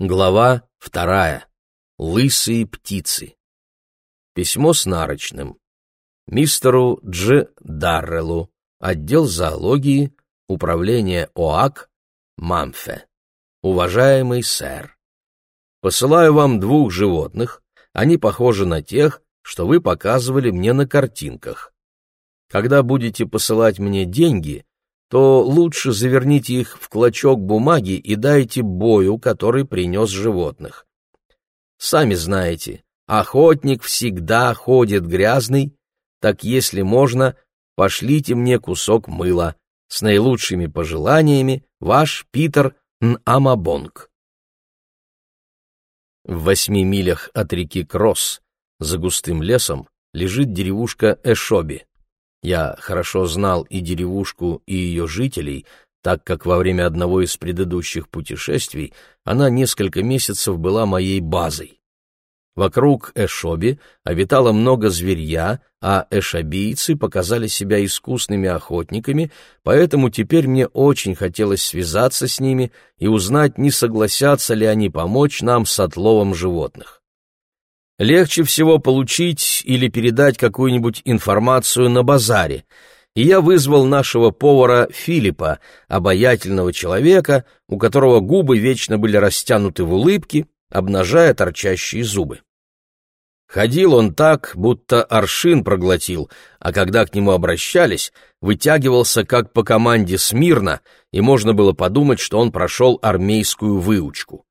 Глава вторая. Лысые птицы. Письмо с нарочным. Мистеру Дж. Дарреллу. Отдел зоологии. Управление ОАК. Мамфе. Уважаемый сэр. Посылаю вам двух животных. Они похожи на тех, что вы показывали мне на картинках. Когда будете посылать мне деньги, то лучше заверните их в клочок бумаги и дайте бою, который принес животных. Сами знаете, охотник всегда ходит грязный, так если можно, пошлите мне кусок мыла. С наилучшими пожеланиями, ваш Питер Н'Амабонг. В восьми милях от реки Кросс, за густым лесом, лежит деревушка Эшоби. Я хорошо знал и деревушку, и ее жителей, так как во время одного из предыдущих путешествий она несколько месяцев была моей базой. Вокруг Эшоби обитало много зверья, а эшобийцы показали себя искусными охотниками, поэтому теперь мне очень хотелось связаться с ними и узнать, не согласятся ли они помочь нам с отловом животных. Легче всего получить или передать какую-нибудь информацию на базаре, и я вызвал нашего повара Филиппа, обаятельного человека, у которого губы вечно были растянуты в улыбке, обнажая торчащие зубы. Ходил он так, будто аршин проглотил, а когда к нему обращались, вытягивался как по команде смирно, и можно было подумать, что он прошел армейскую выучку.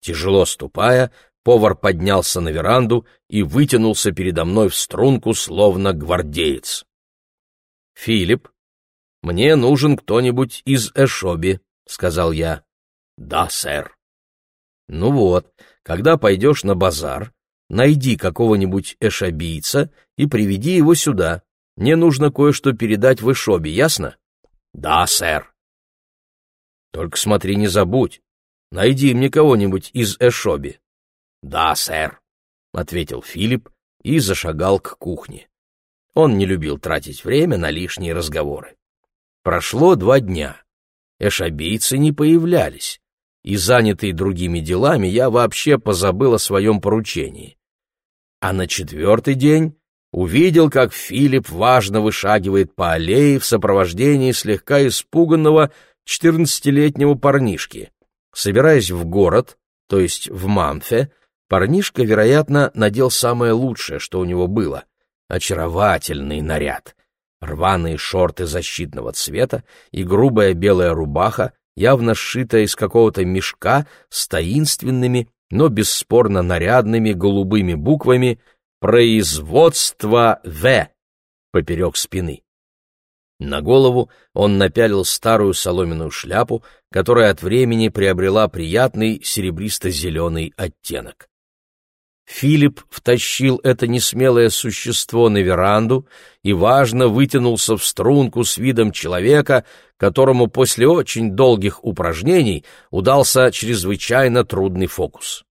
Тяжело ступая, Повар поднялся на веранду и вытянулся передо мной в струнку, словно гвардеец. «Филипп, мне нужен кто-нибудь из Эшоби», — сказал я. «Да, сэр». «Ну вот, когда пойдешь на базар, найди какого-нибудь эшобийца и приведи его сюда. Мне нужно кое-что передать в Эшобе, ясно?» «Да, сэр». «Только смотри, не забудь. Найди мне кого-нибудь из Эшоби». «Да, сэр», — ответил Филипп и зашагал к кухне. Он не любил тратить время на лишние разговоры. Прошло два дня. Эшабийцы не появлялись, и, занятый другими делами, я вообще позабыл о своем поручении. А на четвертый день увидел, как Филипп важно вышагивает по аллее в сопровождении слегка испуганного четырнадцатилетнего парнишки. Собираясь в город, то есть в Мамфе, Парнишка, вероятно, надел самое лучшее, что у него было — очаровательный наряд. Рваные шорты защитного цвета и грубая белая рубаха, явно сшитая из какого-то мешка с таинственными, но бесспорно нарядными голубыми буквами «Производство В» поперек спины. На голову он напялил старую соломенную шляпу, которая от времени приобрела приятный серебристо-зеленый оттенок. Филипп втащил это несмелое существо на веранду и, важно, вытянулся в струнку с видом человека, которому после очень долгих упражнений удался чрезвычайно трудный фокус.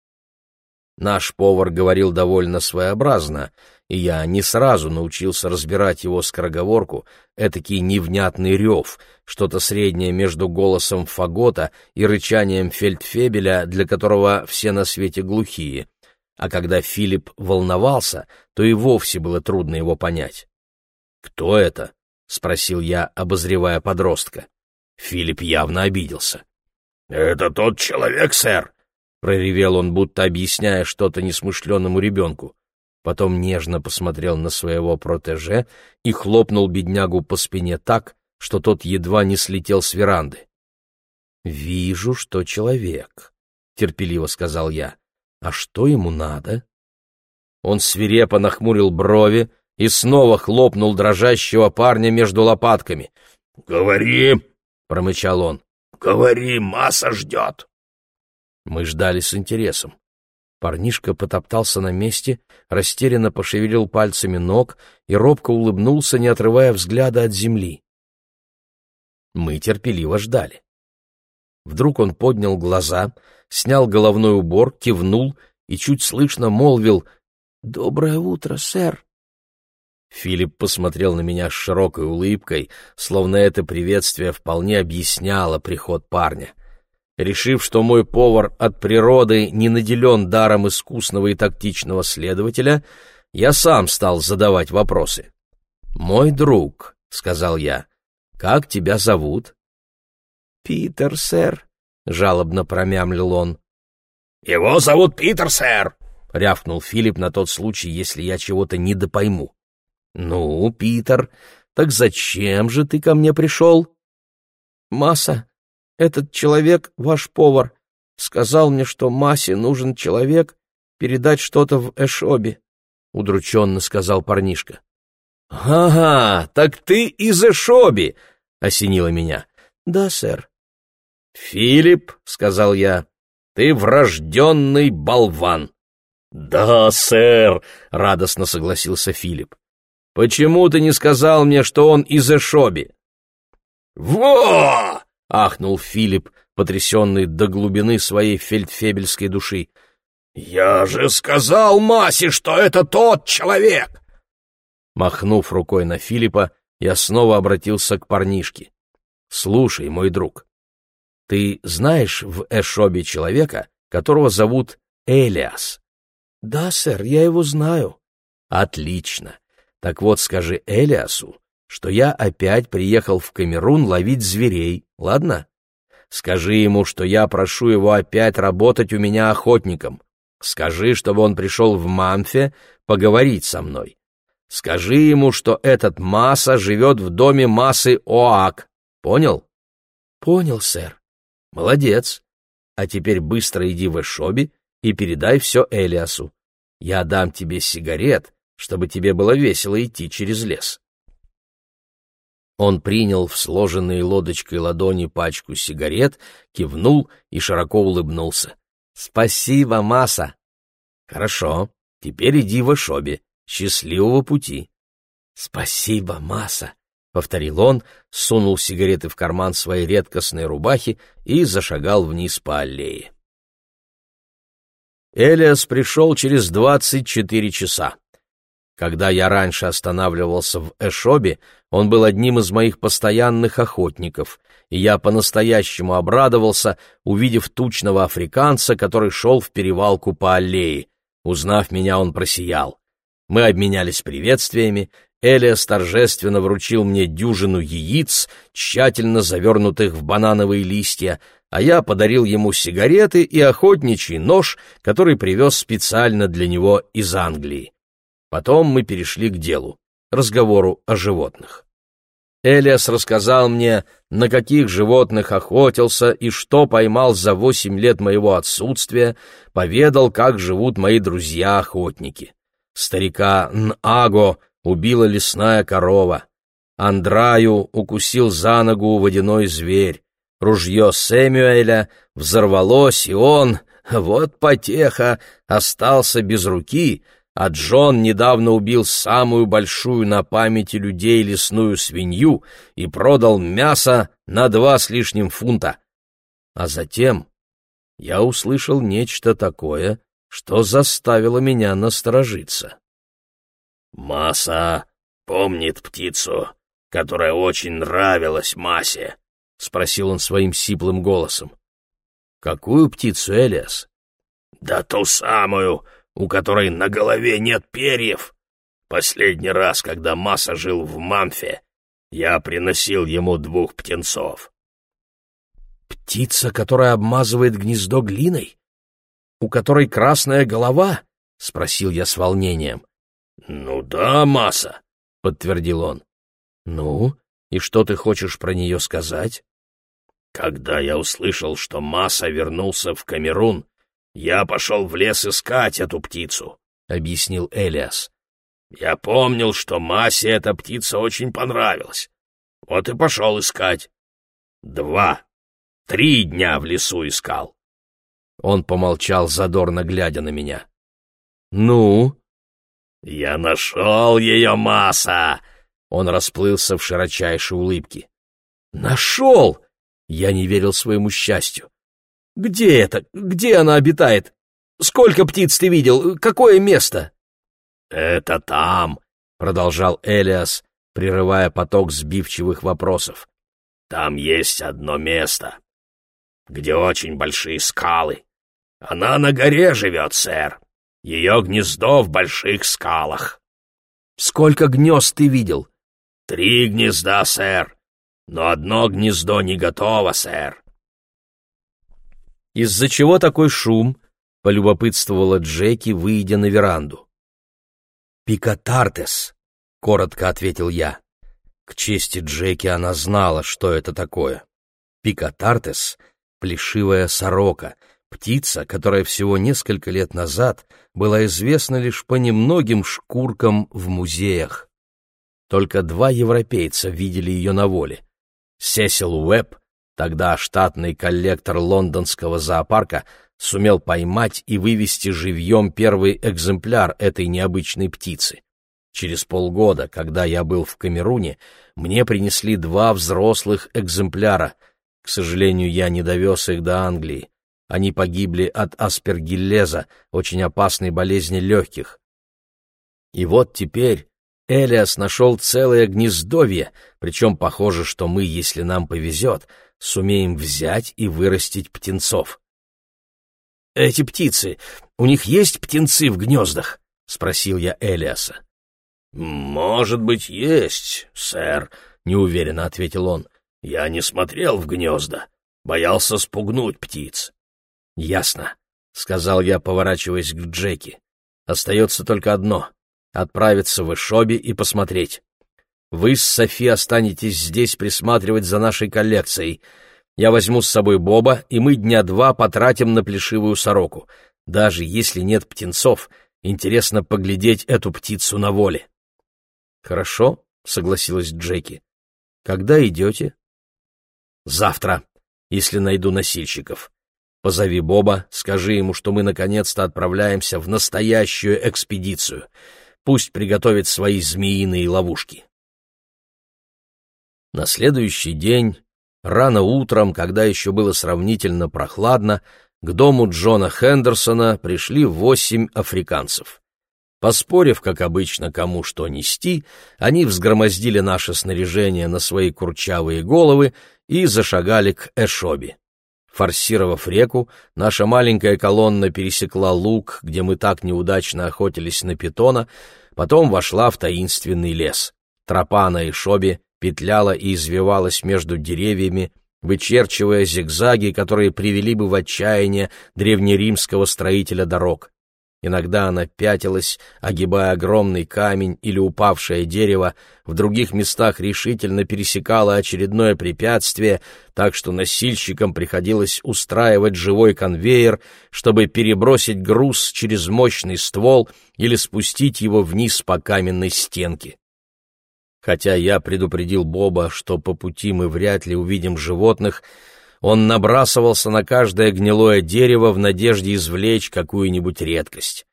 Наш повар говорил довольно своеобразно, и я не сразу научился разбирать его скороговорку, этакий невнятный рев, что-то среднее между голосом фагота и рычанием фельдфебеля, для которого все на свете глухие — а когда Филипп волновался, то и вовсе было трудно его понять. «Кто это?» — спросил я, обозревая подростка. Филипп явно обиделся. «Это тот человек, сэр!» — проревел он, будто объясняя что-то несмышленному ребенку. Потом нежно посмотрел на своего протеже и хлопнул беднягу по спине так, что тот едва не слетел с веранды. «Вижу, что человек», — терпеливо сказал я. А что ему надо? Он свирепо нахмурил брови и снова хлопнул дрожащего парня между лопатками. «Говори!» — промычал он. «Говори, масса ждет!» Мы ждали с интересом. Парнишка потоптался на месте, растерянно пошевелил пальцами ног и робко улыбнулся, не отрывая взгляда от земли. Мы терпеливо ждали. Вдруг он поднял глаза, снял головной убор, кивнул и чуть слышно молвил «Доброе утро, сэр». Филипп посмотрел на меня с широкой улыбкой, словно это приветствие вполне объясняло приход парня. решив, что мой повар от природы не наделен даром искусного и тактичного следователя, я сам стал задавать вопросы. «Мой друг», — сказал я, — «как тебя зовут?» «Питер, сэр», — жалобно промямлил он. «Его зовут Питер, сэр», — рявкнул Филипп на тот случай, если я чего-то недопойму. «Ну, Питер, так зачем же ты ко мне пришел?» «Масса, этот человек, ваш повар, сказал мне, что Массе нужен человек передать что-то в Эшоби», — удрученно сказал парнишка. «Ага, так ты из Эшоби!» — осенило меня. «Да, сэр». «Филипп», — сказал я, — «ты врожденный болван». «Да, сэр», — радостно согласился Филипп. «Почему ты не сказал мне, что он из Эшоби?» «Во!» — ахнул Филипп, потрясенный до глубины своей фельдфебельской души. «Я же сказал Масе, что это тот человек!» Махнув рукой на Филиппа, я снова обратился к парнишке. «Слушай, мой друг, ты знаешь в Эшобе человека, которого зовут Элиас?» «Да, сэр, я его знаю». «Отлично. Так вот скажи Элиасу, что я опять приехал в Камерун ловить зверей, ладно? Скажи ему, что я прошу его опять работать у меня охотником. Скажи, чтобы он пришел в Мамфе поговорить со мной. Скажи ему, что этот Маса живет в доме Масы Оак. Понял? Понял, сэр. Молодец. А теперь быстро иди в Эшоби и передай все Элиасу. Я дам тебе сигарет, чтобы тебе было весело идти через лес. Он принял в сложенные лодочкой ладони пачку сигарет, кивнул и широко улыбнулся. «Спасибо, Маса!» «Хорошо, теперь иди в Эшоби. Счастливого пути!» «Спасибо, Маса!» — повторил он, сунул сигареты в карман своей редкостной рубахи и зашагал вниз по аллее. Элиас пришел через двадцать четыре часа. Когда я раньше останавливался в Эшобе, он был одним из моих постоянных охотников, и я по-настоящему обрадовался, увидев тучного африканца, который шел в перевалку по аллее. Узнав меня, он просиял. Мы обменялись приветствиями, Элиас торжественно вручил мне дюжину яиц, тщательно завернутых в банановые листья, а я подарил ему сигареты и охотничий нож, который привез специально для него из Англии. Потом мы перешли к делу, разговору о животных. Элиас рассказал мне, на каких животных охотился и что поймал за восемь лет моего отсутствия, поведал, как живут мои друзья-охотники. Старика Наго убила лесная корова. Андраю укусил за ногу водяной зверь. Ружье Сэмюэля взорвалось, и он, вот потеха, остался без руки, а Джон недавно убил самую большую на памяти людей лесную свинью и продал мясо на два с лишним фунта. А затем я услышал нечто такое, что заставило меня насторожиться. «Маса помнит птицу, которая очень нравилась Масе?» — спросил он своим сиплым голосом. «Какую птицу, Элиас?» «Да ту самую, у которой на голове нет перьев. Последний раз, когда Маса жил в Мамфе, я приносил ему двух птенцов». «Птица, которая обмазывает гнездо глиной?» у которой красная голова?» — спросил я с волнением. «Ну да, масса», — подтвердил он. «Ну, и что ты хочешь про нее сказать?» «Когда я услышал, что Масса вернулся в Камерун, я пошел в лес искать эту птицу», — объяснил Элиас. «Я помнил, что Массе эта птица очень понравилась. Вот и пошел искать. Два, три дня в лесу искал. Он помолчал, задорно глядя на меня. «Ну?» «Я нашел ее, масса!» Он расплылся в широчайшей улыбке. «Нашел!» Я не верил своему счастью. «Где это? Где она обитает? Сколько птиц ты видел? Какое место?» «Это там», — продолжал Элиас, прерывая поток сбивчивых вопросов. «Там есть одно место. где очень большие скалы. Она на горе живет, сэр. Ее гнездо в больших скалах. Сколько гнезд ты видел? Три гнезда, сэр. Но одно гнездо не готово, сэр. Из-за чего такой шум? Полюбопытствовала Джеки, выйдя на веранду. «Пикатартес», — коротко ответил я. К чести Джеки она знала, что это такое. Пикатартес — плешивая сорока, птица, которая всего несколько лет назад была известна лишь по немногим шкуркам в музеях. Только два европейца видели ее на воле. Сесил Уэбб, тогда штатный коллектор лондонского зоопарка, сумел поймать и вывести живьем первый экземпляр этой необычной птицы. Через полгода, когда я был в Камеруне, мне принесли два взрослых экземпляра. К сожалению, я не довез их до Англии. Они погибли от аспергиллеза, очень опасной болезни легких. И вот теперь Элиас нашел целое гнездовье, причем похоже, что мы, если нам повезет, сумеем взять и вырастить птенцов. «Эти птицы, у них есть птенцы в гнездах?» — спросил я Элиаса. «Может быть, есть, сэр», — неуверенно ответил он. «Я не смотрел в гнезда, боялся спугнуть птиц». «Ясно», — сказал я, поворачиваясь к Джеки. «Остается только одно — отправиться в Эшоби и посмотреть. Вы с Софи останетесь здесь присматривать за нашей коллекцией. Я возьму с собой Боба, и мы дня два потратим на плешивую сороку. Даже если нет птенцов, интересно поглядеть эту птицу на воле». «Хорошо», — согласилась Джеки. «Когда идете?» «Завтра, если найду носильщиков. Позови Боба, скажи ему, что мы наконец-то отправляемся в настоящую экспедицию. Пусть приготовит свои змеиные ловушки». На следующий день, рано утром, когда еще было сравнительно прохладно, к дому Джона Хендерсона пришли восемь африканцев. Поспорив, как обычно, кому что нести, они взгромоздили наше снаряжение на свои курчавые головы и зашагали к Эшоби. Форсировав реку, наша маленькая колонна пересекла луг, где мы так неудачно охотились на питона, потом вошла в таинственный лес. Тропа на Эшобе петляла и извивалась между деревьями, вычерчивая зигзаги, которые привели бы в отчаяние древнеримского строителя дорог. Иногда она пятилась, огибая огромный камень или упавшее дерево, в других местах решительно пересекала очередное препятствие, так что носильщикам приходилось устраивать живой конвейер, чтобы перебросить груз через мощный ствол или спустить его вниз по каменной стенке. Хотя я предупредил Боба, что по пути мы вряд ли увидим животных, он набрасывался на каждое гнилое дерево в надежде извлечь какую-нибудь редкость.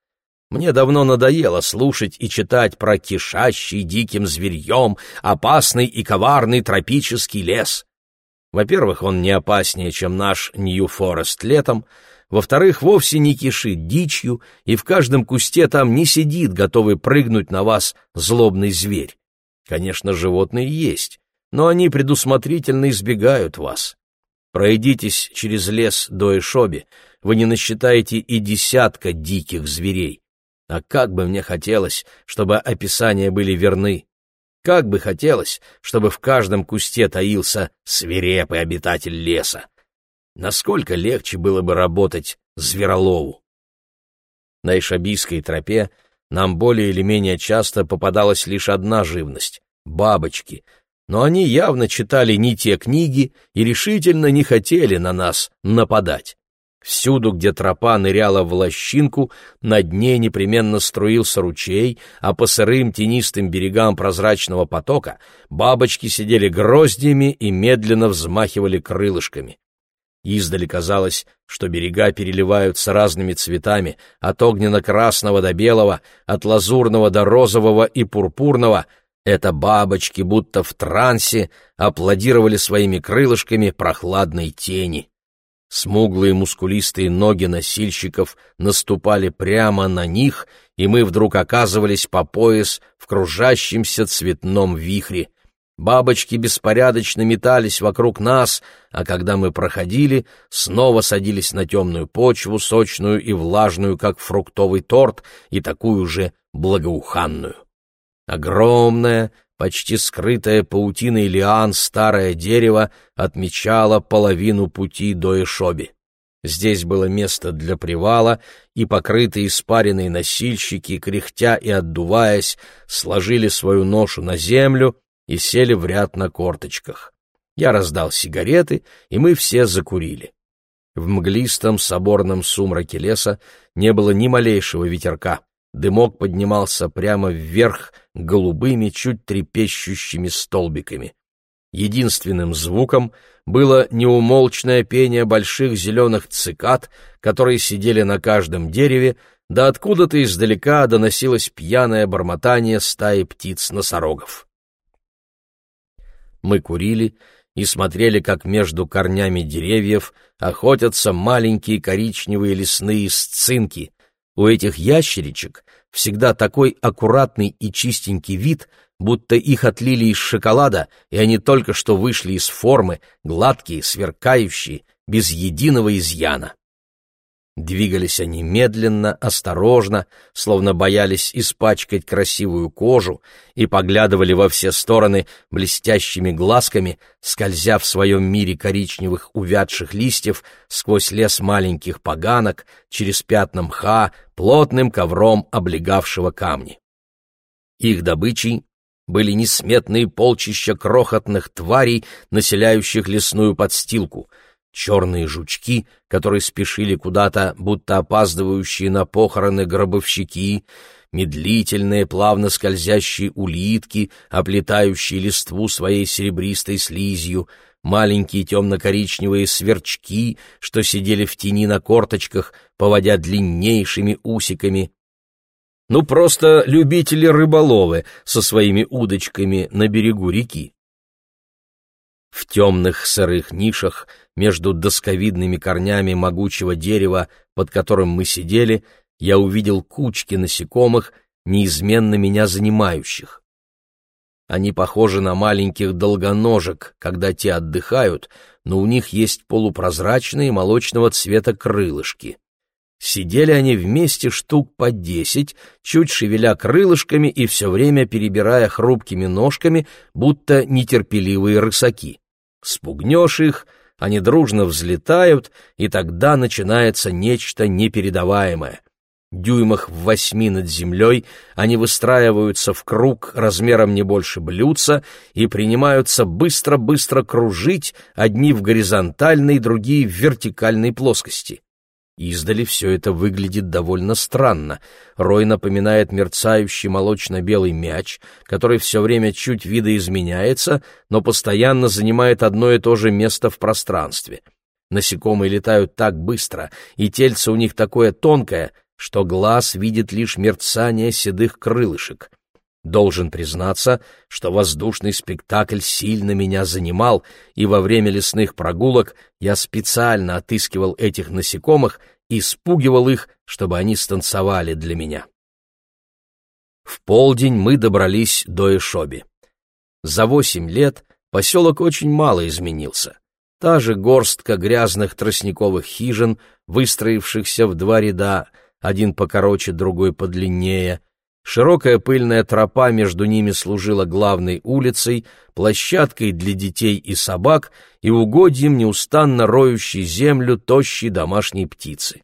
Мне давно надоело слушать и читать про кишащий диким зверьем опасный и коварный тропический лес. Во-первых, он не опаснее, чем наш Нью-Форест летом, во-вторых, вовсе не кишит дичью, и в каждом кусте там не сидит, готовый прыгнуть на вас, злобный зверь. Конечно, животные есть, но они предусмотрительно избегают вас. Пройдитесь через лес до Эшоби, вы не насчитаете и десятка диких зверей. А как бы мне хотелось, чтобы описания были верны. Как бы хотелось, чтобы в каждом кусте таился свирепый обитатель леса. Насколько легче было бы работать зверолову. На Ишабийской тропе нам более или менее часто попадалась лишь одна живность — бабочки — но они явно читали не те книги и решительно не хотели на нас нападать. Всюду, где тропа ныряла в лощинку, на дне непременно струился ручей, а по сырым тенистым берегам прозрачного потока бабочки сидели гроздьями и медленно взмахивали крылышками. Издали казалось, что берега переливаются разными цветами, от огненно-красного до белого, от лазурного до розового и пурпурного — это бабочки, будто в трансе, аплодировали своими крылышками прохладной тени. Смуглые мускулистые ноги носильщиков наступали прямо на них, и мы вдруг оказывались по пояс в кружащемся цветном вихре. Бабочки беспорядочно метались вокруг нас, а когда мы проходили, снова садились на темную почву, сочную и влажную, как фруктовый торт, и такую же благоуханную. Огромное, почти скрытое паутиной лиан старое дерево отмечало половину пути до Эшоби. Здесь было место для привала, и покрытые испаренные носильщики, кряхтя и отдуваясь, сложили свою ношу на землю и сели в ряд на корточках. Я раздал сигареты, и мы все закурили. В мглистом соборном сумраке леса не было ни малейшего ветерка. Дымок поднимался прямо вверх голубыми, чуть трепещущими столбиками. Единственным звуком было неумолчное пение больших зеленых цикад, которые сидели на каждом дереве, да откуда-то издалека доносилось пьяное бормотание стаи птиц-носорогов. Мы курили и смотрели, как между корнями деревьев охотятся маленькие коричневые лесные сцинки. У этих ящеричек всегда такой аккуратный и чистенький вид, будто их отлили из шоколада, и они только что вышли из формы, гладкие, сверкающие, без единого изъяна. Двигались они медленно, осторожно, словно боялись испачкать красивую кожу, и поглядывали во все стороны блестящими глазками, скользя в своем мире коричневых увядших листьев сквозь лес маленьких поганок, через пятна мха, плотным ковром облегавшего камни. Их добычей были несметные полчища крохотных тварей, населяющих лесную подстилку — черные жучки, которые спешили куда-то, будто опаздывающие на похороны гробовщики, медлительные, плавно скользящие улитки, оплетающие листву своей серебристой слизью, маленькие темно-коричневые сверчки, что сидели в тени на корточках, поводя длиннейшими усиками. Ну, просто любители-рыболовы со своими удочками на берегу реки. В темных сырых нишах между досковидными корнями могучего дерева, под которым мы сидели, я увидел кучки насекомых, неизменно меня занимающих. Они похожи на маленьких долгоножек, когда те отдыхают, но у них есть полупрозрачные молочного цвета крылышки. Сидели они вместе штук по десять, чуть шевеля крылышками и все время перебирая хрупкими ножками, будто нетерпеливые рысаки. Спугнешь их, они дружно взлетают, и тогда начинается нечто непередаваемое. Дюймах в восьми над землей они выстраиваются в круг размером не больше блюдца и принимаются быстро-быстро кружить, одни в горизонтальной, другие в вертикальной плоскости. Издали все это выглядит довольно странно. Рой напоминает мерцающий молочно-белый мяч, который все время чуть видоизменяется, но постоянно занимает одно и то же место в пространстве. Насекомые летают так быстро, и тельце у них такое тонкое, что глаз видит лишь мерцание седых крылышек. Должен признаться, что воздушный спектакль сильно меня занимал, и во время лесных прогулок я специально отыскивал этих насекомых и спугивал их, чтобы они станцевали для меня. В полдень мы добрались до Эшоби. За восемь лет поселок очень мало изменился. Та же горстка грязных тростниковых хижин, выстроившихся в два ряда, один покороче, другой подлиннее — Широкая пыльная тропа между ними служила главной улицей, площадкой для детей и собак и угодьем неустанно роющей землю тощей домашней птицы.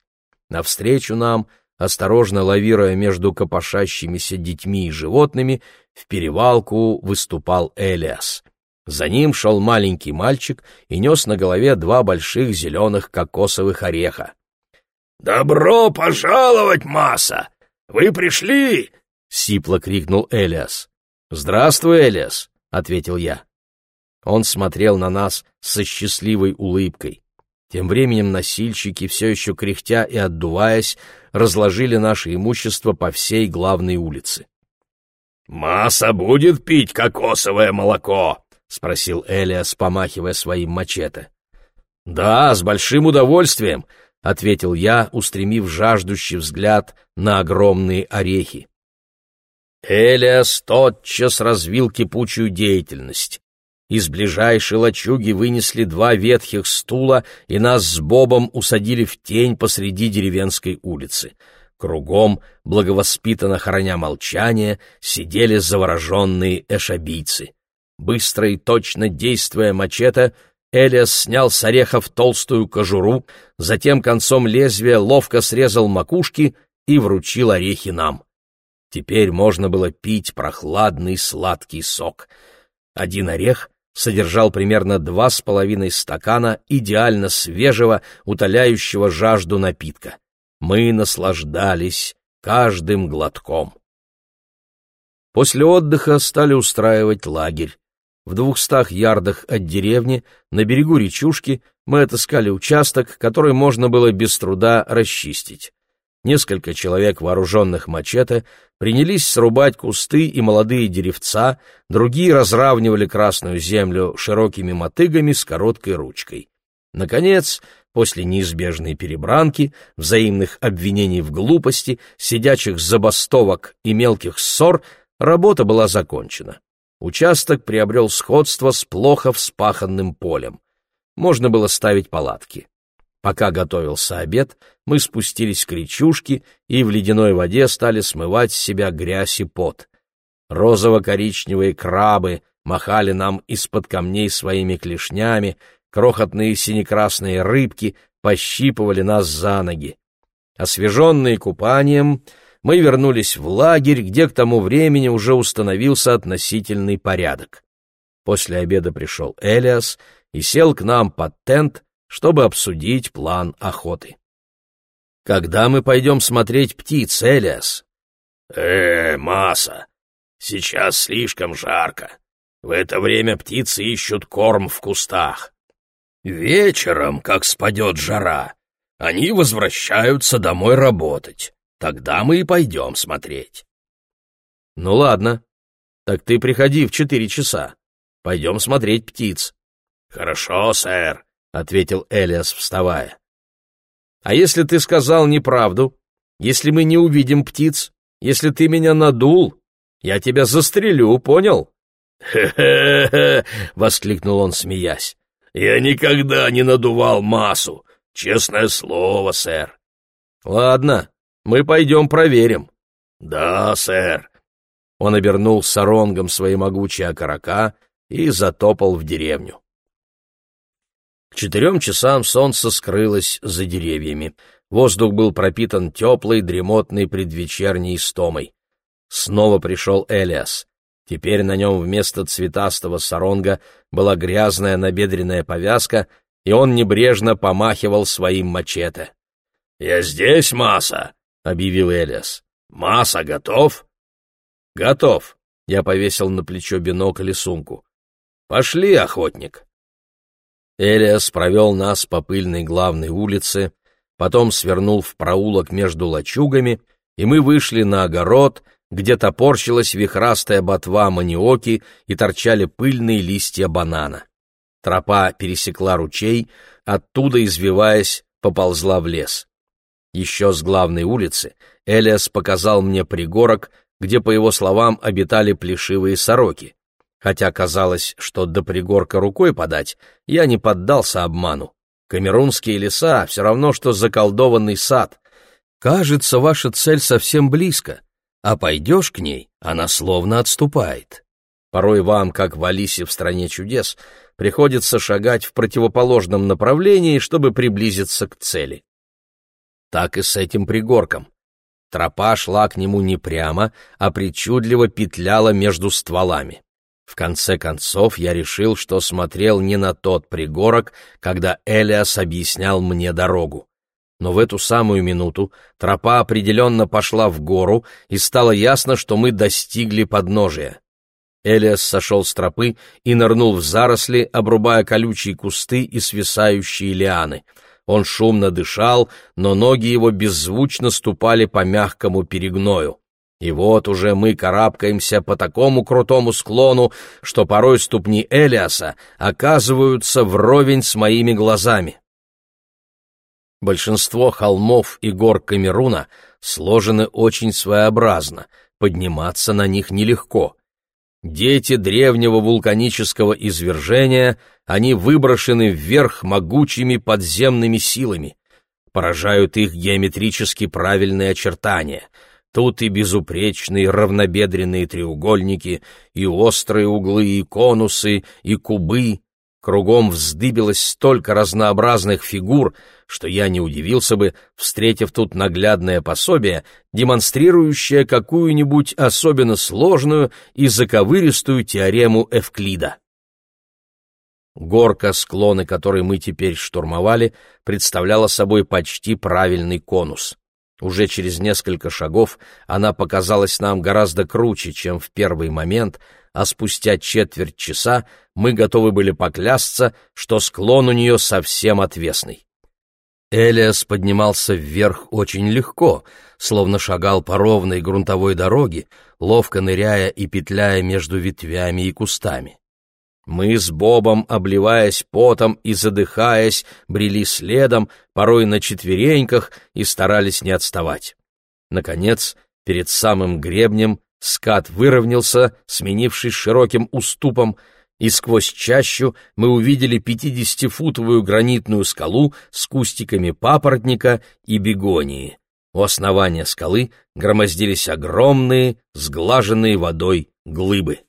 Навстречу нам, осторожно лавируя между копошащимися детьми и животными, в перевалку выступал Элиас. За ним шел маленький мальчик и нес на голове два больших зеленых кокосовых ореха. «Добро пожаловать, масса! Вы пришли! — сипло крикнул Элиас. «Здравствуй, Элиас», — ответил я. Он смотрел на нас со счастливой улыбкой. Тем временем носильщики, все еще кряхтя и отдуваясь, разложили наше имущество по всей главной улице. «Масса будет пить кокосовое молоко?» — спросил Элиас, помахивая своим мачете. «Да, с большим удовольствием», — ответил я, устремив жаждущий взгляд на огромные орехи. Элиас тотчас развил кипучую деятельность. из ближайшей лачуги вынесли два ветхих стула и нас с Бобом усадили в тень посреди деревенской улицы. Кругом, благовоспитанно храня молчание, сидели завороженные эшабийцы. Быстро и точно действуя мачете, Элиас снял с орехов толстую кожуру, затем концом лезвия ловко срезал макушки и вручил орехи нам. Теперь можно было пить прохладный сладкий сок. Один орех содержал примерно два с половиной стакана идеально свежего, утоляющего жажду напитка. Мы наслаждались каждым глотком. После отдыха стали устраивать лагерь. В двухстах ярдах от деревни, на берегу речушки, мы отыскали участок, который можно было без труда расчистить. Несколько человек, вооруженных мачете, принялись срубать кусты и молодые деревца, другие разравнивали красную землю широкими мотыгами с короткой ручкой. Наконец, после неизбежной перебранки, взаимных обвинений в глупости, сидячих забастовок и мелких ссор, работа была закончена участок приобрел сходство с плохо вспаханным полем. Можно было ставить палатки. Пока готовился обед, мы спустились к речушке и в ледяной воде стали смывать с себя грязь и пот. Розово-коричневые крабы махали нам из-под камней своими клешнями, крохотные синекрасные рыбки пощипывали нас за ноги. Освеженные купанием, мы вернулись в лагерь, где к тому времени уже установился относительный порядок. После обеда пришел Элиас и сел к нам под тент, чтобы обсудить план охоты. «Когда мы пойдем смотреть птиц, Элиас?» «Э, масса! Сейчас слишком жарко. В это время птицы ищут корм в кустах. Вечером, как спадет жара, они возвращаются домой работать. Тогда мы и пойдем смотреть. — Ну ладно. Так ты приходи в четыре часа. Пойдем смотреть птиц. — Хорошо, сэр, — ответил Элиас, вставая. — А если ты сказал неправду? Если мы не увидим птиц? Если ты меня надул? Я тебя застрелю, понял? «Хе-хе-хе!» — воскликнул он, смеясь. «Я никогда не надувал массу. Честное слово, сэр». «Ладно, мы пойдем проверим. Да, сэр. Он обернул саронгом свои могучие окорока и затопал в деревню. Четырем часам солнце скрылось за деревьями. Воздух был пропитан теплой, дремотной предвечерней стомой. Снова пришел Элиас. Теперь на нем вместо цветастого саронга была грязная набедренная повязка, и он небрежно помахивал своим мачете. «Я здесь, Маса!» объявил Элиас. «Масса готов?» «Готов!» — я повесил на плечо бинокль и сумку. «Пошли, охотник!» Элиас провел нас по пыльной главной улице, потом свернул в проулок между лачугами, и мы вышли на огород, где топорщилась вихрастая ботва маниоки и торчали пыльные листья банана. Тропа пересекла ручей, оттуда, извиваясь, поползла в лес. Еще с главной улицы Элиас показал мне пригорок, где, по его словам, обитали плешивые сороки. Хотя казалось, что до пригорка рукой подать, я не поддался обману. Камерунские леса — все равно, что заколдованный сад. Кажется, ваша цель совсем близко, а пойдешь к ней, она словно отступает. Порой вам, как в Алисе в «Стране чудес», приходится шагать в противоположном направлении, чтобы приблизиться к цели так и с этим пригорком. Тропа шла к нему не прямо, а причудливо петляла между стволами. В конце концов я решил, что смотрел не на тот пригорок, когда Элиас объяснял мне дорогу. Но в эту самую минуту тропа определенно пошла в гору, и стало ясно, что мы достигли подножия. Элиас сошел с тропы и нырнул в заросли, обрубая колючие кусты и свисающие лианы — он шумно дышал, но ноги его беззвучно ступали по мягкому перегною. И вот уже мы карабкаемся по такому крутому склону, что порой ступни Элиаса оказываются вровень с моими глазами. Большинство холмов и гор Камеруна сложены очень своеобразно, подниматься на них нелегко. Дети древнего вулканического извержения, они выброшены вверх могучими подземными силами. Поражают их геометрически правильные очертания. Тут и безупречные равнобедренные треугольники, и острые углы, и конусы, и кубы, Кругом вздыбилось столько разнообразных фигур, что я не удивился бы, встретив тут наглядное пособие, демонстрирующее какую-нибудь особенно сложную и заковыристую теорему Эвклида. Горка, склоны которой мы теперь штурмовали, представляла собой почти правильный конус. Уже через несколько шагов она показалась нам гораздо круче, чем в первый момент, а спустя четверть часа мы готовы были поклясться, что склон у нее совсем отвесный. Элиас поднимался вверх очень легко, словно шагал по ровной грунтовой дороге, ловко ныряя и петляя между ветвями и кустами. Мы с Бобом, обливаясь потом и задыхаясь, брели следом, порой на четвереньках, и старались не отставать. Наконец, перед самым гребнем скат выровнялся, сменившись широким уступом, и сквозь чащу мы увидели пятидесятифутовую гранитную скалу с кустиками папоротника и бегонии. У основания скалы громоздились огромные, сглаженные водой глыбы.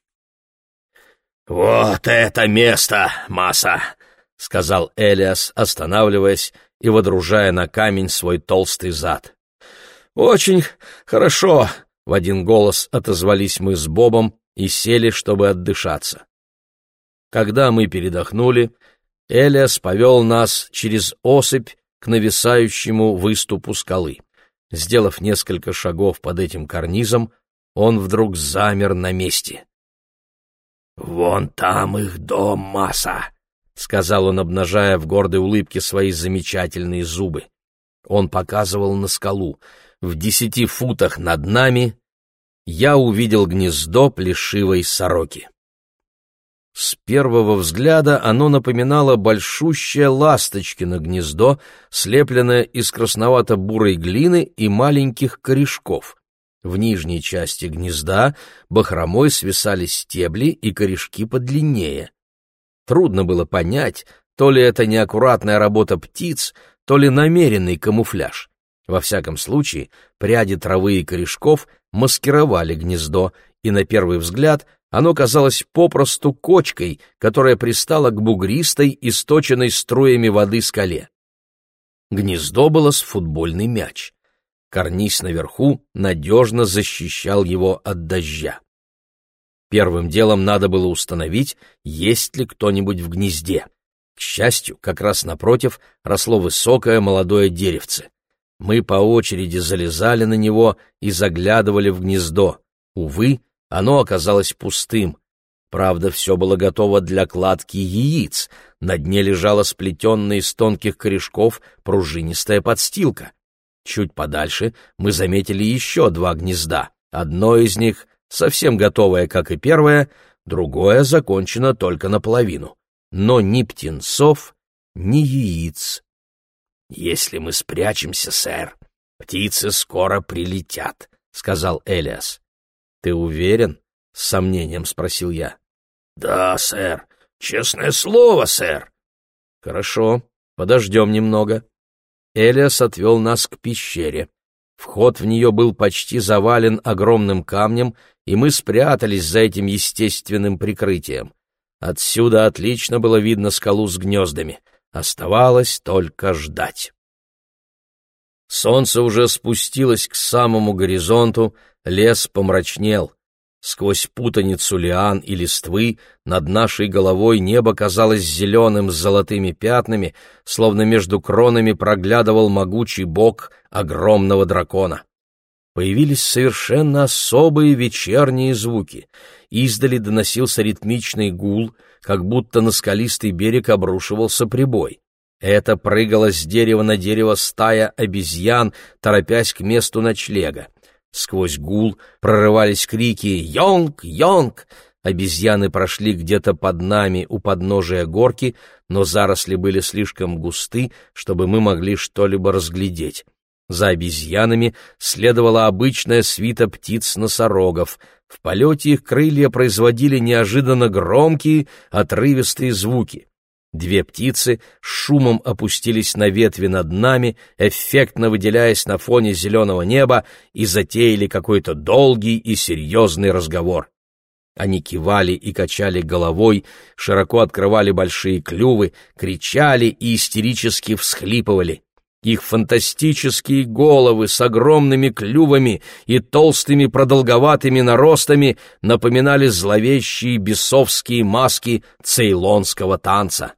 «Вот это место, масса!» — сказал Элиас, останавливаясь и водружая на камень свой толстый зад. «Очень хорошо!» — в один голос отозвались мы с Бобом и сели, чтобы отдышаться. Когда мы передохнули, Элиас повел нас через осыпь к нависающему выступу скалы. Сделав несколько шагов под этим карнизом, он вдруг замер на месте. «Вон там их дом, масса!» — сказал он, обнажая в гордой улыбке свои замечательные зубы. Он показывал на скалу. В десяти футах над нами я увидел гнездо плешивой сороки. С первого взгляда оно напоминало большущее ласточкино гнездо, слепленное из красновато-бурой глины и маленьких корешков. В нижней части гнезда бахромой свисали стебли и корешки подлиннее. Трудно было понять, то ли это неаккуратная работа птиц, то ли намеренный камуфляж. Во всяком случае, пряди травы и корешков маскировали гнездо, и на первый взгляд оно казалось попросту кочкой, которая пристала к бугристой, источенной струями воды скале. Гнездо было с футбольный мяч. Карниз наверху надежно защищал его от дождя. Первым делом надо было установить, есть ли кто-нибудь в гнезде. К счастью, как раз напротив росло высокое молодое деревце. Мы по очереди залезали на него и заглядывали в гнездо. Увы, оно оказалось пустым. Правда, все было готово для кладки яиц. На дне лежала сплетенная из тонких корешков пружинистая подстилка. Чуть подальше мы заметили еще два гнезда. Одно из них совсем готовое, как и первое, другое закончено только наполовину. Но ни птенцов, ни яиц. «Если мы спрячемся, сэр, птицы скоро прилетят», — сказал Элиас. «Ты уверен?» — с сомнением спросил я. «Да, сэр. Честное слово, сэр». «Хорошо, подождем немного». Элиас отвел нас к пещере. Вход в нее был почти завален огромным камнем, и мы спрятались за этим естественным прикрытием. Отсюда отлично было видно скалу с гнездами. Оставалось только ждать. Солнце уже спустилось к самому горизонту, лес помрачнел. Сквозь путаницу лиан и листвы над нашей головой небо казалось зеленым с золотыми пятнами, словно между кронами проглядывал могучий бок огромного дракона. Появились совершенно особые вечерние звуки. Издали доносился ритмичный гул, как будто на скалистый берег обрушивался прибой. Это прыгала с дерева на дерево стая обезьян, торопясь к месту ночлега. Сквозь гул прорывались крики «Йонг! Йонг!». Обезьяны прошли где-то под нами у подножия горки, но заросли были слишком густы, чтобы мы могли что-либо разглядеть. За обезьянами следовала обычная свита птиц-носорогов. в полете их крылья производили неожиданно громкие, отрывистые звуки. Две птицы с шумом опустились на ветви над нами, эффектно выделяясь на фоне зеленого неба, и затеяли какой-то долгий и серьезный разговор. Они кивали и качали головой, широко открывали большие клювы, кричали и истерически всхлипывали. Их фантастические головы с огромными клювами и толстыми продолговатыми наростами напоминали зловещие бесовские маски цейлонского танца.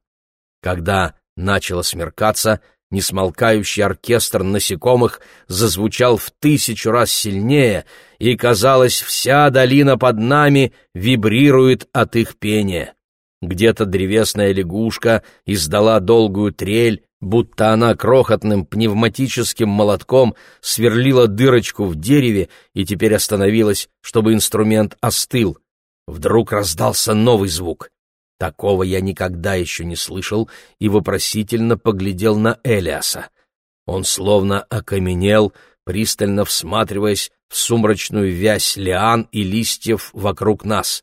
Когда начало смеркаться, несмолкающий оркестр насекомых зазвучал в тысячу раз сильнее, и, казалось, вся долина под нами вибрирует от их пения. Где-то древесная лягушка издала долгую трель, будто она крохотным пневматическим молотком сверлила дырочку в дереве и теперь остановилась, чтобы инструмент остыл. Вдруг раздался новый звук. Такого я никогда еще не слышал и вопросительно поглядел на Элиаса. Он словно окаменел, пристально всматриваясь в сумрачную вязь лиан и листьев вокруг нас.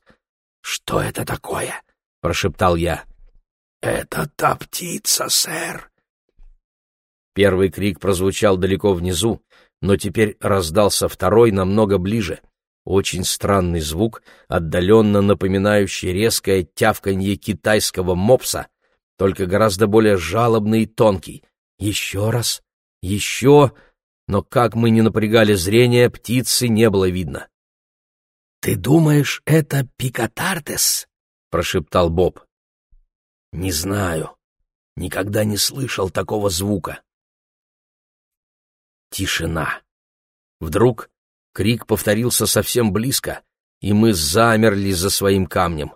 «Что это такое?» — прошептал я. «Это та птица, сэр!» Первый крик прозвучал далеко внизу, но теперь раздался второй намного ближе — очень странный звук, отдаленно напоминающий резкое тявканье китайского мопса, только гораздо более жалобный и тонкий. Еще раз, еще, но как мы не напрягали зрение, птицы не было видно. — Ты думаешь, это пикатартес? — прошептал Боб. — Не знаю. Никогда не слышал такого звука. Тишина. Вдруг Крик повторился совсем близко, и мы замерли за своим камнем.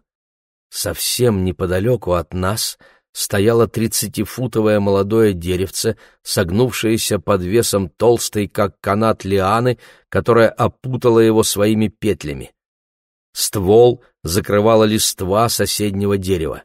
Совсем неподалеку от нас стояло тридцатифутовое молодое деревце, согнувшееся под весом толстой, как канат лианы, которая опутала его своими петлями. Ствол закрывала листва соседнего дерева.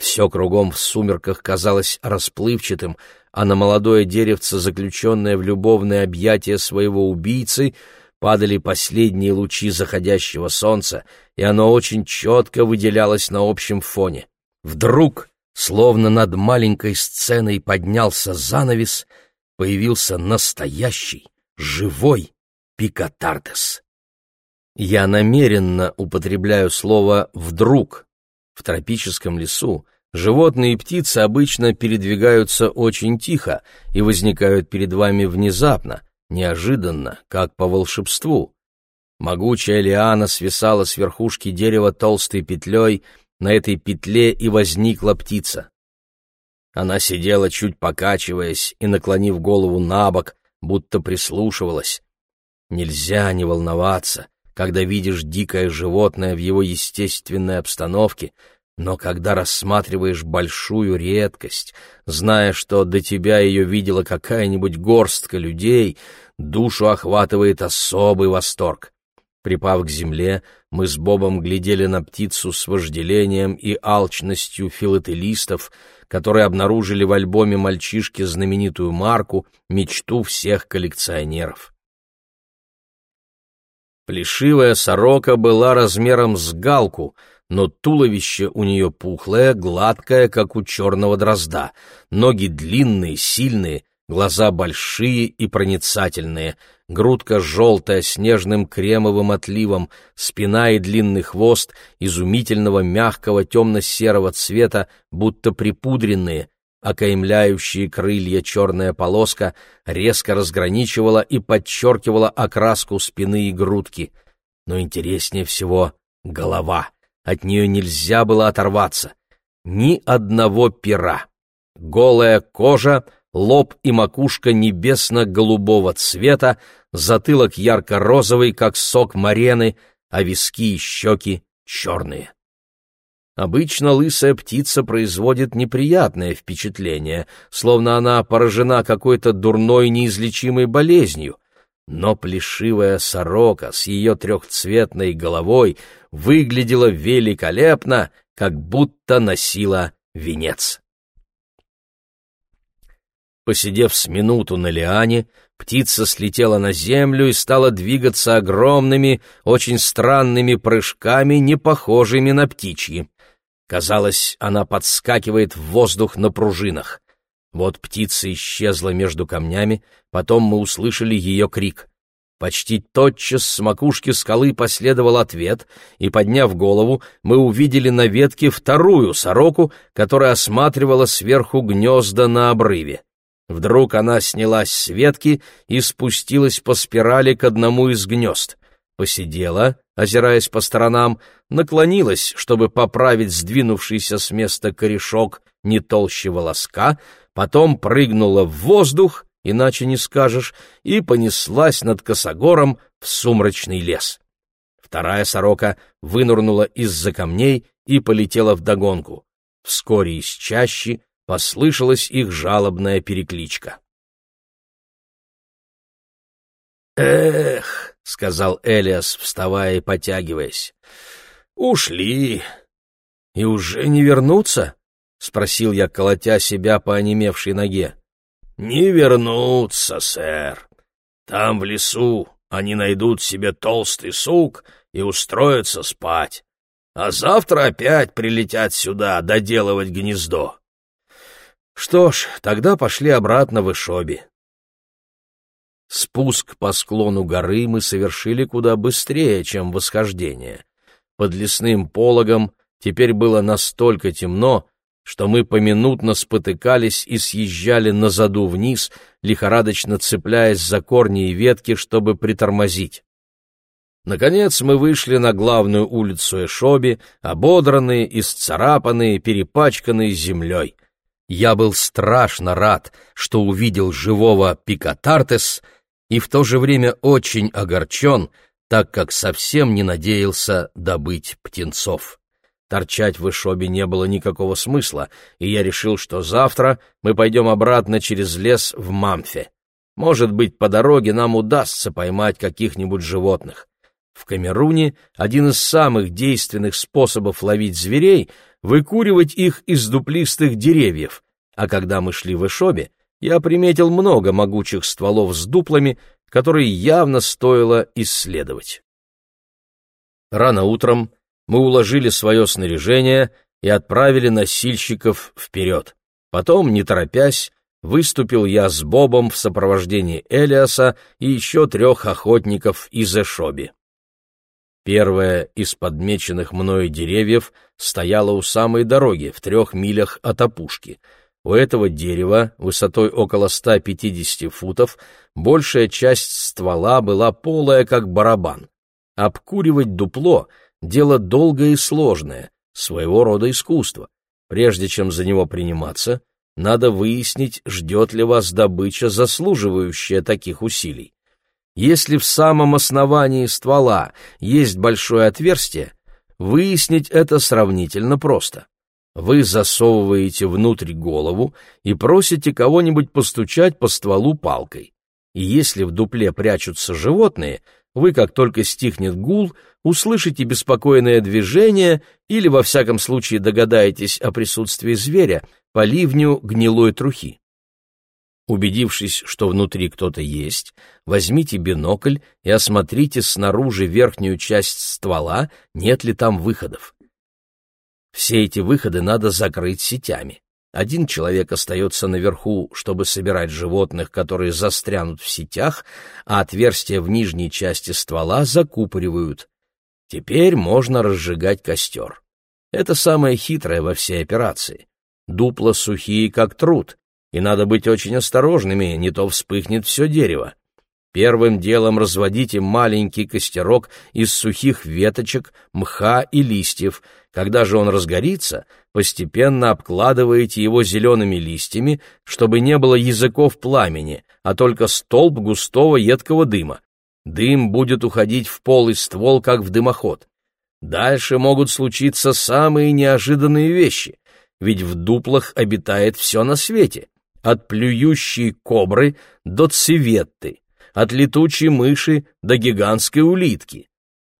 Все кругом в сумерках казалось расплывчатым, а на молодое деревце, заключенное в любовное объятие своего убийцы, падали последние лучи заходящего солнца, и оно очень четко выделялось на общем фоне. Вдруг, словно над маленькой сценой поднялся занавес, появился настоящий, живой пикатартес. Я намеренно употребляю слово «вдруг». В тропическом лесу животные и птицы обычно передвигаются очень тихо и возникают перед вами внезапно, неожиданно, как по волшебству. Могучая лиана свисала с верхушки дерева толстой петлей, на этой петле и возникла птица. Она сидела, чуть покачиваясь и наклонив голову на бок, будто прислушивалась. Нельзя не волноваться, когда видишь дикое животное в его естественной обстановке, но когда рассматриваешь большую редкость, зная, что до тебя ее видела какая-нибудь горстка людей, душу охватывает особый восторг. Припав к земле, мы с Бобом глядели на птицу с вожделением и алчностью филателистов, которые обнаружили в альбоме мальчишки знаменитую марку, мечту всех коллекционеров. Плешивая сорока была размером с галку — но туловище у нее пухлое, гладкое, как у черного дрозда, ноги длинные, сильные, глаза большие и проницательные, грудка желтая с нежным кремовым отливом, спина и длинный хвост изумительного мягкого темно-серого цвета, будто припудренные, окаймляющие крылья черная полоска резко разграничивала и подчеркивала окраску спины и грудки. Но интереснее всего — голова — от нее нельзя было оторваться. Ни одного пера. Голая кожа, лоб и макушка небесно-голубого цвета, затылок ярко-розовый, как сок марены, а виски и щеки черные. Обычно лысая птица производит неприятное впечатление, словно она поражена какой-то дурной неизлечимой болезнью — но плешивая сорока с ее трехцветной головой выглядела великолепно, как будто носила венец. Посидев с минуту на лиане, птица слетела на землю и стала двигаться огромными, очень странными прыжками, не похожими на птичьи. Казалось, она подскакивает в воздух на пружинах. Вот птица исчезла между камнями, потом мы услышали ее крик. Почти тотчас с макушки скалы последовал ответ, и, подняв голову, мы увидели на ветке вторую сороку, которая осматривала сверху гнезда на обрыве. Вдруг она снялась с ветки и спустилась по спирали к одному из гнезд. Посидела, озираясь по сторонам, наклонилась, чтобы поправить сдвинувшийся с места корешок не толще волоска, потом прыгнула в воздух иначе не скажешь, и понеслась над косогором в сумрачный лес. Вторая сорока вынырнула из-за камней и полетела вдогонку. Вскоре из чащи послышалась их жалобная перекличка. «Эх!» — сказал Элиас, вставая и потягиваясь. «Ушли! И уже не вернутся?» — спросил я, колотя себя по онемевшей ноге. «Не вернутся, сэр. Там, в лесу, они найдут себе толстый сук и устроятся спать. А завтра опять прилетят сюда доделывать гнездо». Что ж, тогда пошли обратно в Ишоби. Спуск по склону горы мы совершили куда быстрее, чем восхождение. Под лесным пологом теперь было настолько темно, что мы поминутно спотыкались и съезжали на заду вниз, лихорадочно цепляясь за корни и ветки, чтобы притормозить. Наконец мы вышли на главную улицу Эшоби, ободранные, исцарапанные, перепачканные землей. Я был страшно рад, что увидел живого Пикатартес, и в то же время очень огорчен, так как совсем не надеялся добыть птенцов. Торчать в Ишобе не было никакого смысла, и я решил, что завтра мы пойдем обратно через лес в Мамфе. Может быть, по дороге нам удастся поймать каких-нибудь животных. В Камеруне один из самых действенных способов ловить зверей — выкуривать их из дуплистых деревьев, а когда мы шли в Ишобе, я приметил много могучих стволов с дуплами, которые явно стоило исследовать. Рано утром мы уложили свое снаряжение и отправили носильщиков вперед. Потом, не торопясь, выступил я с Бобом в сопровождении Элиаса и еще трех охотников из Эшоби. Первое из подмеченных мною деревьев стояло у самой дороги, в трех милях от опушки. У этого дерева, высотой около 150 футов, большая часть ствола была полая, как барабан. Обкуривать дупло дело долгое и сложное, своего рода искусство. Прежде чем за него приниматься, надо выяснить, ждет ли вас добыча, заслуживающая таких усилий. Если в самом основании ствола есть большое отверстие, выяснить это сравнительно просто. Вы засовываете внутрь голову и просите кого-нибудь постучать по стволу палкой. И если в дупле прячутся животные — вы, как только стихнет гул, услышите беспокойное движение или, во всяком случае, догадаетесь о присутствии зверя по ливню гнилой трухи. Убедившись, что внутри кто-то есть, возьмите бинокль и осмотрите снаружи верхнюю часть ствола, нет ли там выходов. Все эти выходы надо закрыть сетями. Один человек остается наверху, чтобы собирать животных, которые застрянут в сетях, а отверстия в нижней части ствола закупоривают. Теперь можно разжигать костер. Это самое хитрое во всей операции. Дупла сухие, как труд, и надо быть очень осторожными, не то вспыхнет все дерево. Первым делом разводите маленький костерок из сухих веточек, мха и листьев. Когда же он разгорится, постепенно обкладываете его зелеными листьями, чтобы не было языков пламени, а только столб густого едкого дыма. Дым будет уходить в полый ствол, как в дымоход. Дальше могут случиться самые неожиданные вещи, ведь в дуплах обитает все на свете, от плюющей кобры до цветты от летучей мыши до гигантской улитки.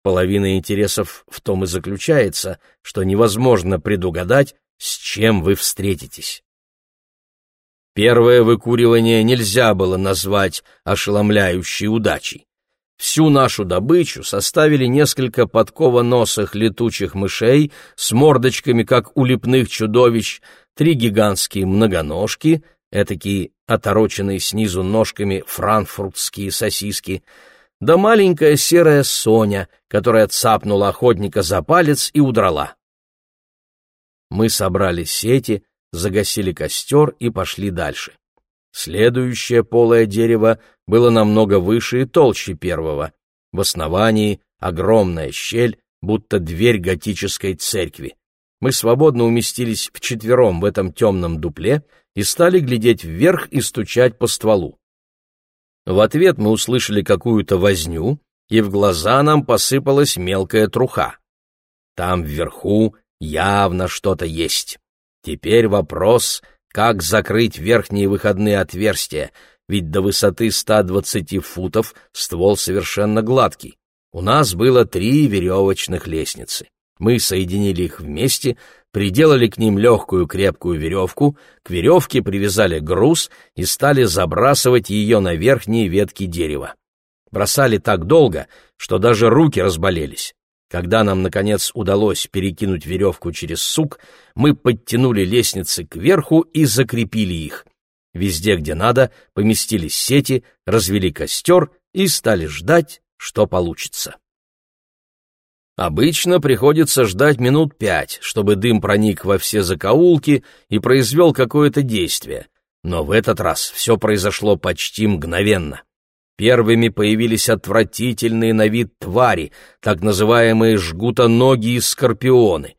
Половина интересов в том и заключается, что невозможно предугадать, с чем вы встретитесь. Первое выкуривание нельзя было назвать ошеломляющей удачей. Всю нашу добычу составили несколько подковоносых летучих мышей с мордочками, как у лепных чудовищ, три гигантские многоножки, этакие отороченные снизу ножками франкфуртские сосиски, да маленькая серая Соня, которая цапнула охотника за палец и удрала. Мы собрали сети, загасили костер и пошли дальше. Следующее полое дерево было намного выше и толще первого. В основании огромная щель, будто дверь готической церкви. Мы свободно уместились вчетвером в этом темном дупле и стали глядеть вверх и стучать по стволу. В ответ мы услышали какую-то возню, и в глаза нам посыпалась мелкая труха. Там вверху явно что-то есть. Теперь вопрос, как закрыть верхние выходные отверстия, ведь до высоты 120 футов ствол совершенно гладкий. У нас было три веревочных лестницы. Мы соединили их вместе, приделали к ним легкую крепкую веревку, к веревке привязали груз и стали забрасывать ее на верхние ветки дерева. Бросали так долго, что даже руки разболелись. Когда нам, наконец, удалось перекинуть веревку через сук, мы подтянули лестницы кверху и закрепили их. Везде, где надо, поместились сети, развели костер и стали ждать, что получится. Обычно приходится ждать минут пять, чтобы дым проник во все закоулки и произвел какое-то действие. Но в этот раз все произошло почти мгновенно. Первыми появились отвратительные на вид твари, так называемые жгутоногие скорпионы.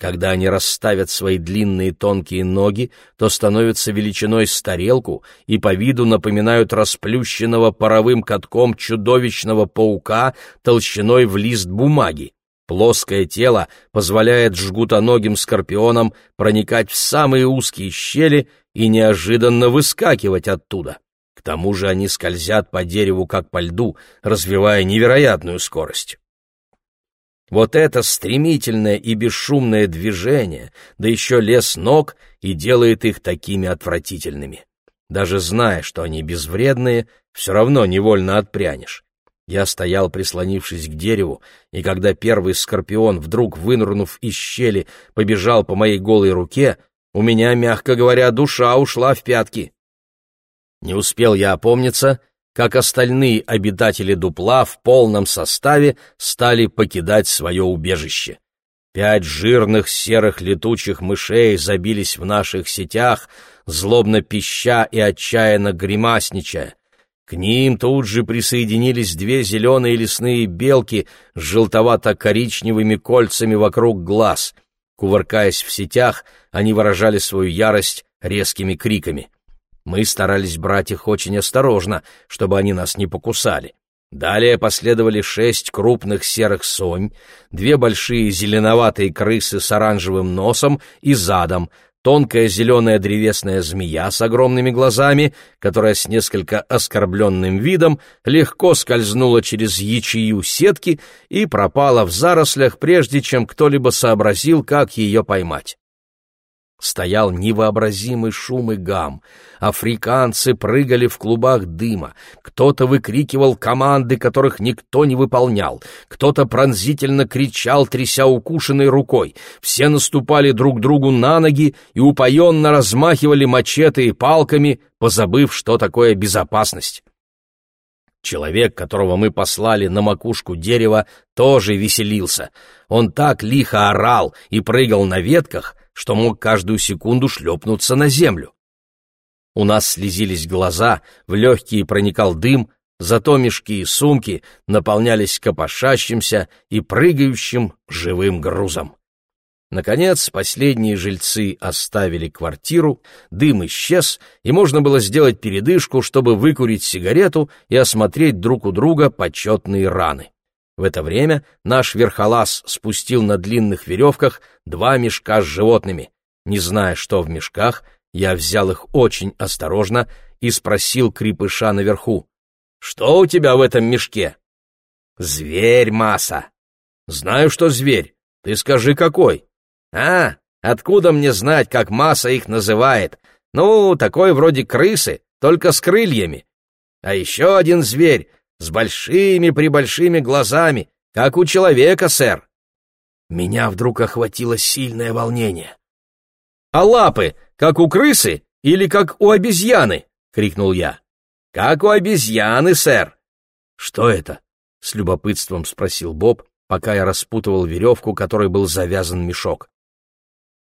Когда они расставят свои длинные тонкие ноги, то становятся величиной с тарелку и по виду напоминают расплющенного паровым катком чудовищного паука толщиной в лист бумаги. Плоское тело позволяет жгутоногим скорпионам проникать в самые узкие щели и неожиданно выскакивать оттуда тому же они скользят по дереву, как по льду, развивая невероятную скорость. Вот это стремительное и бесшумное движение, да еще лес ног, и делает их такими отвратительными. Даже зная, что они безвредные, все равно невольно отпрянешь. Я стоял, прислонившись к дереву, и когда первый скорпион, вдруг вынырнув из щели, побежал по моей голой руке, у меня, мягко говоря, душа ушла в пятки. Не успел я опомниться, как остальные обитатели дупла в полном составе стали покидать свое убежище. Пять жирных серых летучих мышей забились в наших сетях, злобно пища и отчаянно гримасничая. К ним тут же присоединились две зеленые лесные белки с желтовато-коричневыми кольцами вокруг глаз. Кувыркаясь в сетях, они выражали свою ярость резкими криками. Мы старались брать их очень осторожно, чтобы они нас не покусали. Далее последовали шесть крупных серых сонь, две большие зеленоватые крысы с оранжевым носом и задом, тонкая зеленая древесная змея с огромными глазами, которая с несколько оскорбленным видом легко скользнула через ячею сетки и пропала в зарослях, прежде чем кто-либо сообразил, как ее поймать. Стоял невообразимый шум и гам. Африканцы прыгали в клубах дыма. Кто-то выкрикивал команды, которых никто не выполнял. Кто-то пронзительно кричал, тряся укушенной рукой. Все наступали друг другу на ноги и упоенно размахивали мачете и палками, позабыв, что такое безопасность. Человек, которого мы послали на макушку дерева, тоже веселился. Он так лихо орал и прыгал на ветках, что мог каждую секунду шлепнуться на землю. У нас слезились глаза, в легкие проникал дым, зато мешки и сумки наполнялись копошащимся и прыгающим живым грузом. Наконец, последние жильцы оставили квартиру, дым исчез, и можно было сделать передышку, чтобы выкурить сигарету и осмотреть друг у друга почетные раны. В это время наш верхолаз спустил на длинных веревках два мешка с животными. Не зная, что в мешках, я взял их очень осторожно и спросил крепыша наверху. «Что у тебя в этом мешке?» «Зверь, масса!» «Знаю, что зверь. Ты скажи, какой?» «А, откуда мне знать, как масса их называет? Ну, такой вроде крысы, только с крыльями. А еще один зверь с большими-пребольшими глазами, как у человека, сэр. Меня вдруг охватило сильное волнение. «А лапы, как у крысы или как у обезьяны?» — крикнул я. «Как у обезьяны, сэр!» «Что это?» — с любопытством спросил Боб, пока я распутывал веревку, которой был завязан мешок.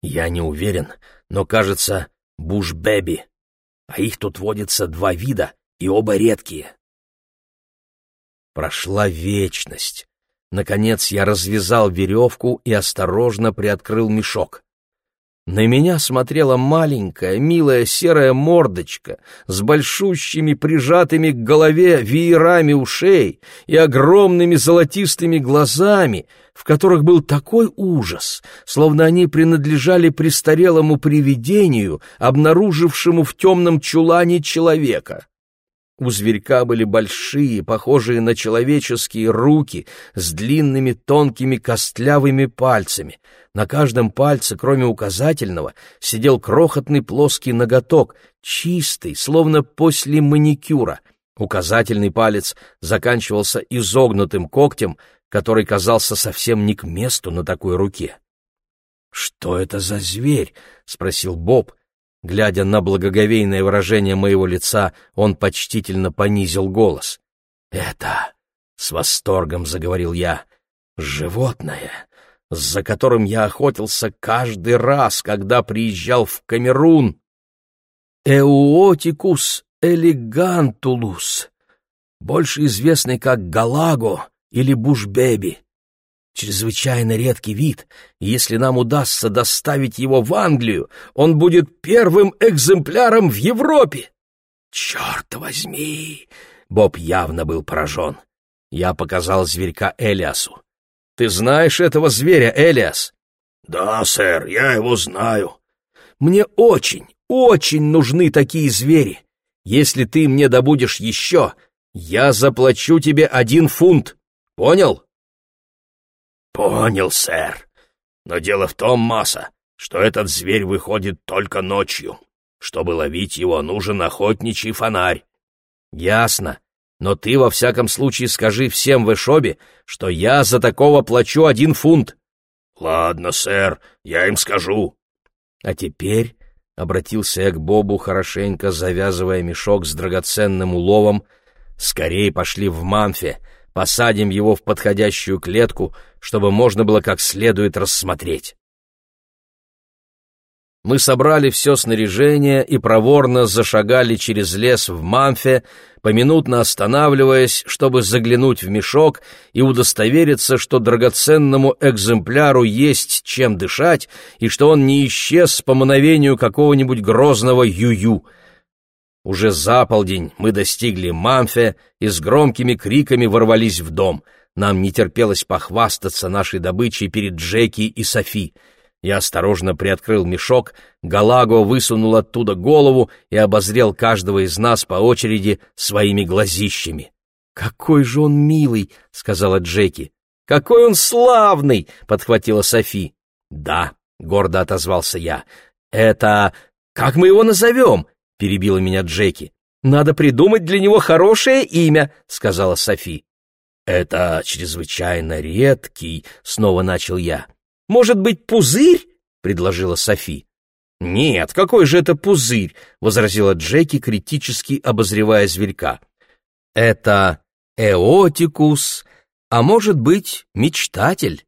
«Я не уверен, но, кажется, буш-бэби. А их тут водится два вида, и оба редкие». Прошла вечность. Наконец я развязал веревку и осторожно приоткрыл мешок. На меня смотрела маленькая, милая серая мордочка с большущими прижатыми к голове веерами ушей и огромными золотистыми глазами, в которых был такой ужас, словно они принадлежали престарелому привидению, обнаружившему в темном чулане человека. У зверька были большие, похожие на человеческие руки с длинными тонкими костлявыми пальцами. На каждом пальце, кроме указательного, сидел крохотный плоский ноготок, чистый, словно после маникюра. Указательный палец заканчивался изогнутым когтем, который казался совсем не к месту на такой руке. «Что это за зверь?» — спросил Боб, Глядя на благоговейное выражение моего лица, он почтительно понизил голос. «Это...» — с восторгом заговорил я. «Животное, за которым я охотился каждый раз, когда приезжал в Камерун. Эуотикус элегантулус, больше известный как Галаго или Бушбеби чрезвычайно редкий вид, и если нам удастся доставить его в Англию, он будет первым экземпляром в Европе. Черт возьми! Боб явно был поражен. Я показал зверька Элиасу. Ты знаешь этого зверя, Элиас? Да, сэр, я его знаю. Мне очень, очень нужны такие звери. Если ты мне добудешь еще, я заплачу тебе один фунт. Понял? «Понял, сэр. Но дело в том, Масса, что этот зверь выходит только ночью. Чтобы ловить его, нужен охотничий фонарь». «Ясно. Но ты во всяком случае скажи всем в Эшобе, что я за такого плачу один фунт». «Ладно, сэр, я им скажу». «А теперь...» — обратился я к Бобу, хорошенько завязывая мешок с драгоценным уловом. «Скорее пошли в Мамфе, посадим его в подходящую клетку, чтобы можно было как следует рассмотреть. Мы собрали все снаряжение и проворно зашагали через лес в Мамфе, поминутно останавливаясь, чтобы заглянуть в мешок и удостовериться, что драгоценному экземпляру есть чем дышать и что он не исчез по мановению какого-нибудь грозного юю. Уже за полдень мы достигли Мамфе и с громкими криками ворвались в дом — нам не терпелось похвастаться нашей добычей перед Джеки и Софи. Я осторожно приоткрыл мешок, Галаго высунул оттуда голову и обозрел каждого из нас по очереди своими глазищами. «Какой же он милый!» — сказала Джеки. «Какой он славный!» — подхватила Софи. «Да», — гордо отозвался я. «Это... Как мы его назовем?» — перебила меня Джеки. «Надо придумать для него хорошее имя», — сказала Софи. «Это чрезвычайно редкий», — снова начал я. «Может быть, пузырь?» — предложила Софи. «Нет, какой же это пузырь?» — возразила Джеки, критически обозревая зверька. «Это эотикус, а может быть, мечтатель?»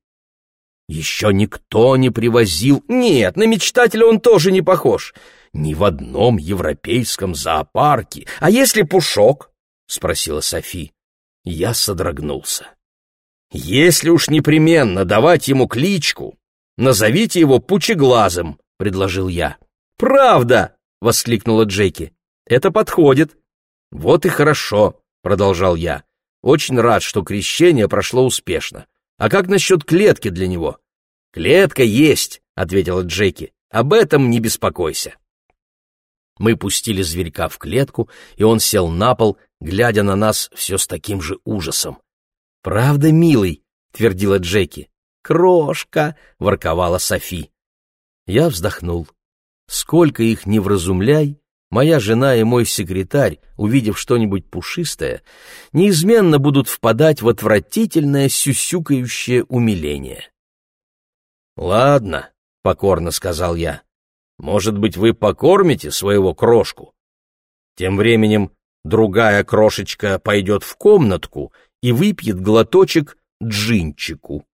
«Еще никто не привозил...» «Нет, на мечтателя он тоже не похож. Ни в одном европейском зоопарке. А если пушок?» — спросила Софи. Я содрогнулся. «Если уж непременно давать ему кличку, назовите его Пучеглазым», — предложил я. «Правда!» — воскликнула Джеки. «Это подходит». «Вот и хорошо», — продолжал я. «Очень рад, что крещение прошло успешно. А как насчет клетки для него?» «Клетка есть», — ответила Джеки. «Об этом не беспокойся». Мы пустили зверька в клетку, и он сел на пол, глядя на нас все с таким же ужасом. «Правда, милый?» — твердила Джеки. «Крошка!» — ворковала Софи. Я вздохнул. Сколько их не вразумляй, моя жена и мой секретарь, увидев что-нибудь пушистое, неизменно будут впадать в отвратительное сюсюкающее умиление. «Ладно», — покорно сказал я, — «может быть, вы покормите своего крошку? Тем временем другая крошечка пойдет в комнатку и выпьет глоточек джинчику».